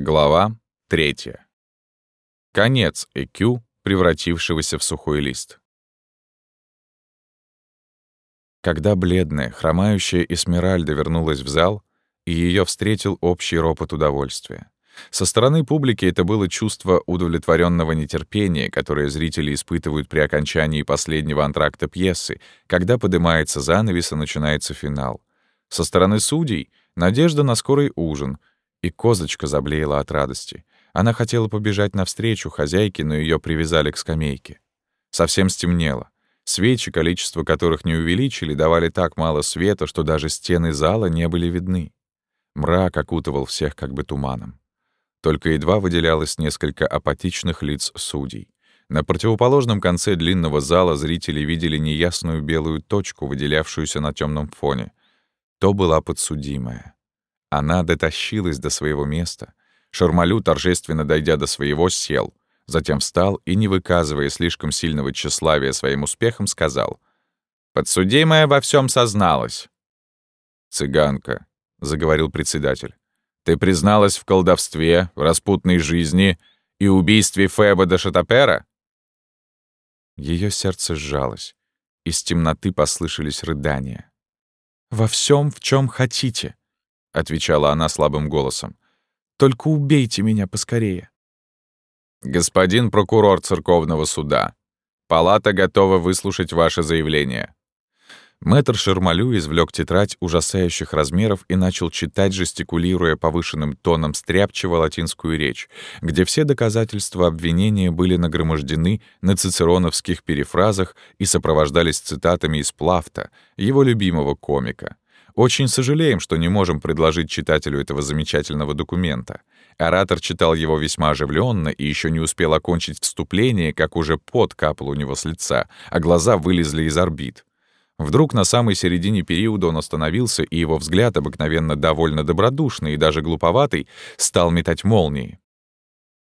Глава 3. Конец ЭКЮ, превратившегося в сухой лист. Когда бледная, хромающая Эсмеральда вернулась в зал, и ее встретил общий ропот удовольствия. Со стороны публики это было чувство удовлетворенного нетерпения, которое зрители испытывают при окончании последнего антракта пьесы, когда поднимается занавес и начинается финал. Со стороны судей — надежда на скорый ужин — и козочка заблеяла от радости. Она хотела побежать навстречу хозяйке, но ее привязали к скамейке. Совсем стемнело. Свечи, количество которых не увеличили, давали так мало света, что даже стены зала не были видны. Мрак окутывал всех как бы туманом. Только едва выделялось несколько апатичных лиц судей. На противоположном конце длинного зала зрители видели неясную белую точку, выделявшуюся на темном фоне. То была подсудимая. Она дотащилась до своего места. Шармалю, торжественно дойдя до своего, сел. Затем встал и, не выказывая слишком сильного тщеславия своим успехом, сказал. «Подсудимая во всем созналась». «Цыганка», — заговорил председатель. «Ты призналась в колдовстве, в распутной жизни и убийстве Феба де Шатапера?» Ее сердце сжалось. Из темноты послышались рыдания. «Во всем, в чем хотите», — отвечала она слабым голосом. «Только убейте меня поскорее». «Господин прокурор церковного суда, палата готова выслушать ваше заявление». Мэтр Шермалю извлек тетрадь ужасающих размеров и начал читать, жестикулируя повышенным тоном стряпчиво латинскую речь, где все доказательства обвинения были нагромождены на цицероновских перефразах и сопровождались цитатами из Плафта, его любимого комика — очень сожалеем, что не можем предложить читателю этого замечательного документа. Оратор читал его весьма оживленно и еще не успел окончить вступление, как уже пот капал у него с лица, а глаза вылезли из орбит. Вдруг на самой середине периода он остановился, и его взгляд, обыкновенно довольно добродушный и даже глуповатый, стал метать молнии.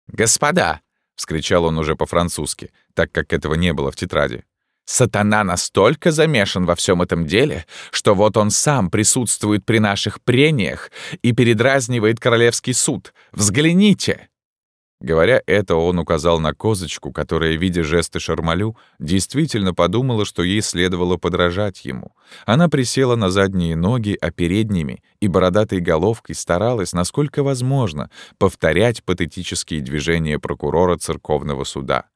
«Господа!» — вскричал он уже по-французски, так как этого не было в тетради. Сатана настолько замешан во всем этом деле, что вот он сам присутствует при наших прениях и передразнивает королевский суд. Взгляните!» Говоря это, он указал на козочку, которая, видя жесты Шармалю, действительно подумала, что ей следовало подражать ему. Она присела на задние ноги, а передними и бородатой головкой старалась, насколько возможно, повторять патетические движения прокурора церковного суда.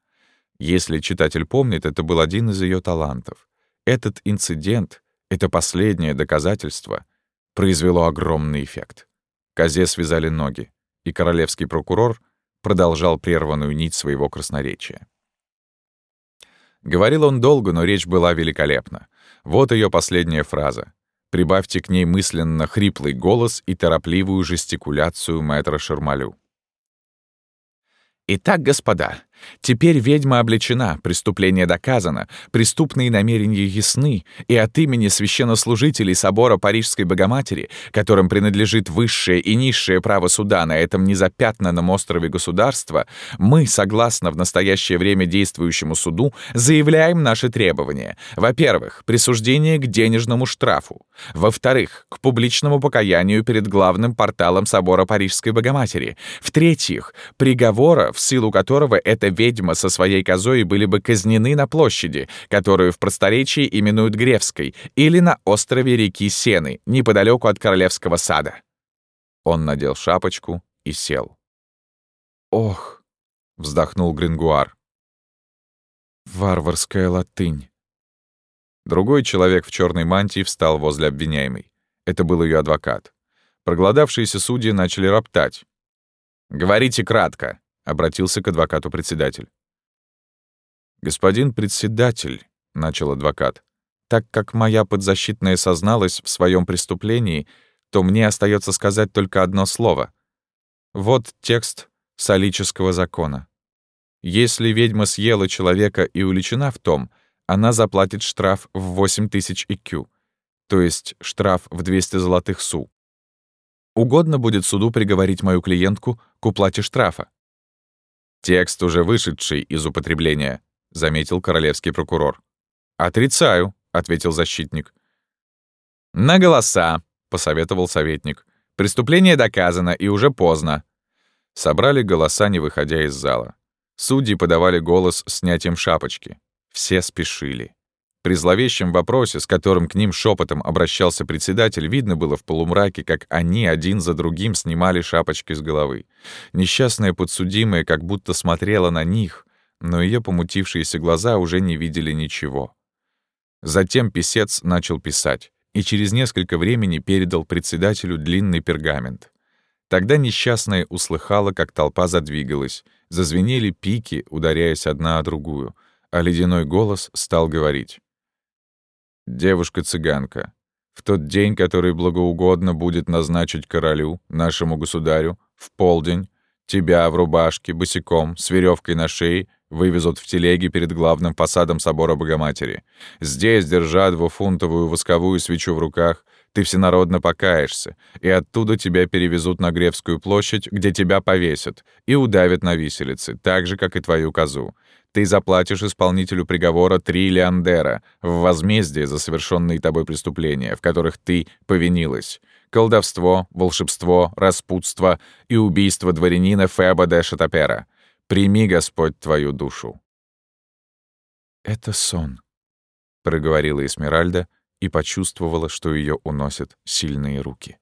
Если читатель помнит, это был один из ее талантов. Этот инцидент, это последнее доказательство, произвело огромный эффект. Козе связали ноги, и королевский прокурор продолжал прерванную нить своего красноречия. Говорил он долго, но речь была великолепна. Вот ее последняя фраза. Прибавьте к ней мысленно хриплый голос и торопливую жестикуляцию мэтра Шермалю. «Итак, господа, Теперь ведьма обличена, преступление доказано, преступные намерения ясны, и от имени священнослужителей собора Парижской Богоматери, которым принадлежит высшее и низшее право суда на этом незапятнанном острове государства, мы, согласно в настоящее время действующему суду, заявляем наши требования. Во-первых, присуждение к денежному штрафу. Во-вторых, к публичному покаянию перед главным порталом собора Парижской Богоматери. В-третьих, приговора, в силу которого это ведьма со своей козой были бы казнены на площади, которую в просторечии именуют Гревской, или на острове реки Сены, неподалеку от Королевского сада. Он надел шапочку и сел. «Ох!» — вздохнул Грингуар. «Варварская латынь». Другой человек в черной мантии встал возле обвиняемой. Это был ее адвокат. Проголодавшиеся судьи начали роптать. «Говорите кратко», — обратился к адвокату председатель. «Господин председатель», — начал адвокат, «так как моя подзащитная созналась в своем преступлении, то мне остается сказать только одно слово. Вот текст солического закона. Если ведьма съела человека и уличена в том, она заплатит штраф в 8 тысяч икю, то есть штраф в 200 золотых су. Угодно будет суду приговорить мою клиентку к уплате штрафа. «Текст, уже вышедший из употребления», — заметил королевский прокурор. «Отрицаю», — ответил защитник. «На голоса», — посоветовал советник. «Преступление доказано, и уже поздно». Собрали голоса, не выходя из зала. Судьи подавали голос снятием шапочки. Все спешили. При зловещем вопросе, с которым к ним шепотом обращался председатель, видно было в полумраке, как они один за другим снимали шапочки с головы. Несчастная подсудимая как будто смотрела на них, но ее помутившиеся глаза уже не видели ничего. Затем писец начал писать и через несколько времени передал председателю длинный пергамент. Тогда несчастная услыхала, как толпа задвигалась, зазвенели пики, ударяясь одна о другую, а ледяной голос стал говорить. «Девушка-цыганка, в тот день, который благоугодно будет назначить королю, нашему государю, в полдень, тебя в рубашке, босиком, с веревкой на шее, вывезут в телеге перед главным фасадом собора Богоматери. Здесь, держа двуфунтовую восковую свечу в руках, ты всенародно покаешься, и оттуда тебя перевезут на Гревскую площадь, где тебя повесят, и удавят на виселице, так же, как и твою козу. Ты заплатишь исполнителю приговора три леандера в возмездие за совершенные тобой преступления, в которых ты повинилась. Колдовство, волшебство, распутство и убийство дворянина Феба де Шатапера. Прими, Господь, твою душу». «Это сон», — проговорила Эсмеральда и почувствовала, что ее уносят сильные руки.